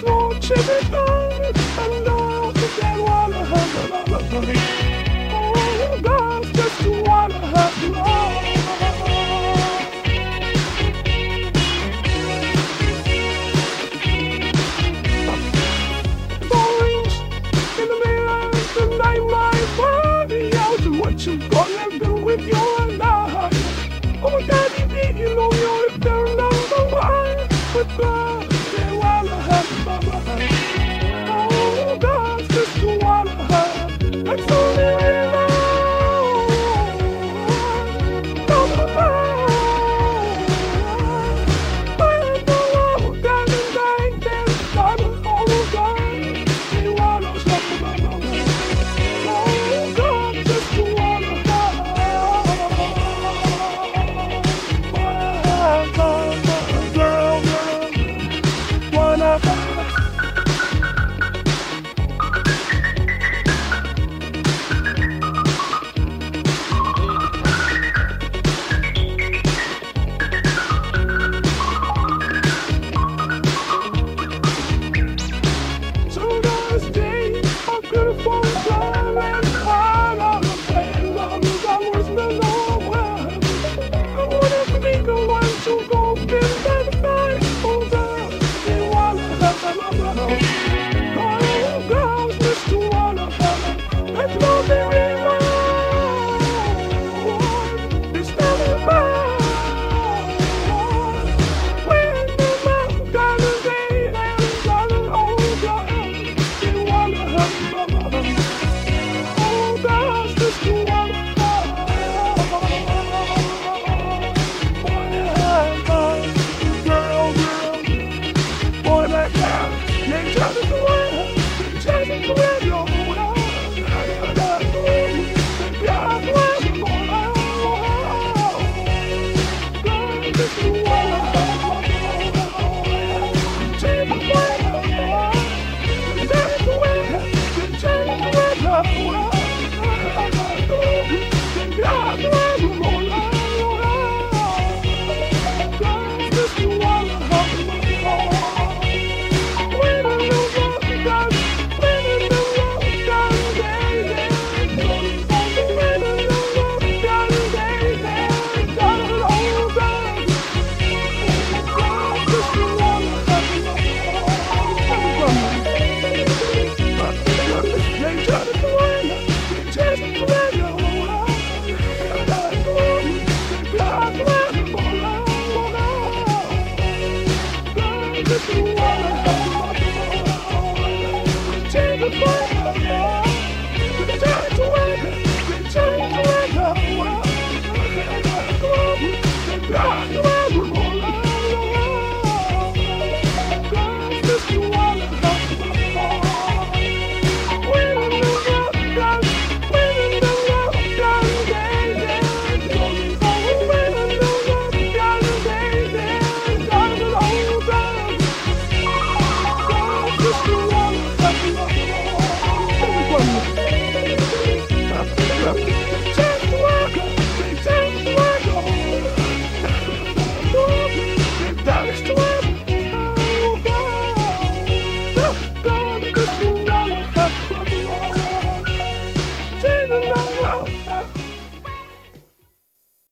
fortunate night, all wanna have a lullaby. Oh, God, just wanna have love. What you gonna do with your life? Oh, daddy, did you know you're the number one? But God.